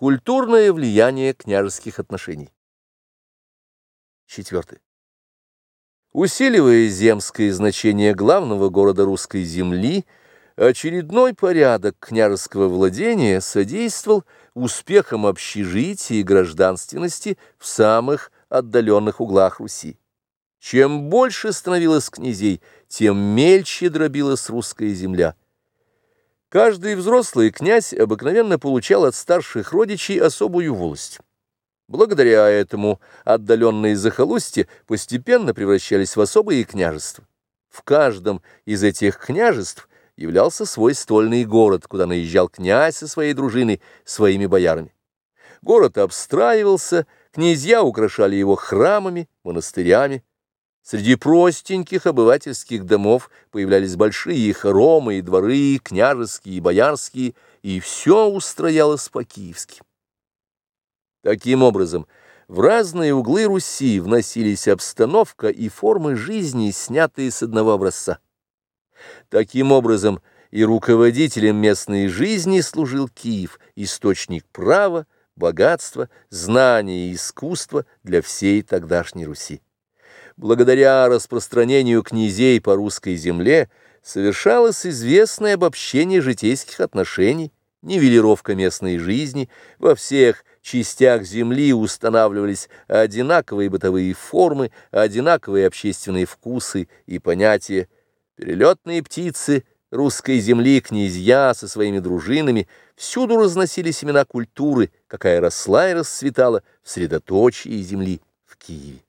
Культурное влияние княжеских отношений. Четвертое. Усиливая земское значение главного города русской земли, очередной порядок княжеского владения содействовал успехам общежития и гражданственности в самых отдаленных углах Руси. Чем больше становилось князей, тем мельче дробилась русская земля. Каждый взрослый князь обыкновенно получал от старших родичей особую волость. Благодаря этому отдаленные захолустья постепенно превращались в особые княжества. В каждом из этих княжеств являлся свой стольный город, куда наезжал князь со своей дружиной, своими боярами. Город обстраивался, князья украшали его храмами, монастырями, Среди простеньких обывательских домов появлялись большие хоромы и дворы, княжеские и боярские, и все устроялось по-киевски. Таким образом, в разные углы Руси вносились обстановка и формы жизни, снятые с одного образца. Таким образом, и руководителем местной жизни служил Киев, источник права, богатства, знания и искусства для всей тогдашней Руси. Благодаря распространению князей по русской земле совершалось известное обобщение житейских отношений, нивелировка местной жизни, во всех частях земли устанавливались одинаковые бытовые формы, одинаковые общественные вкусы и понятия. Перелетные птицы русской земли, князья со своими дружинами, всюду разносили семена культуры, какая росла и расцветала в средоточии земли в Киеве.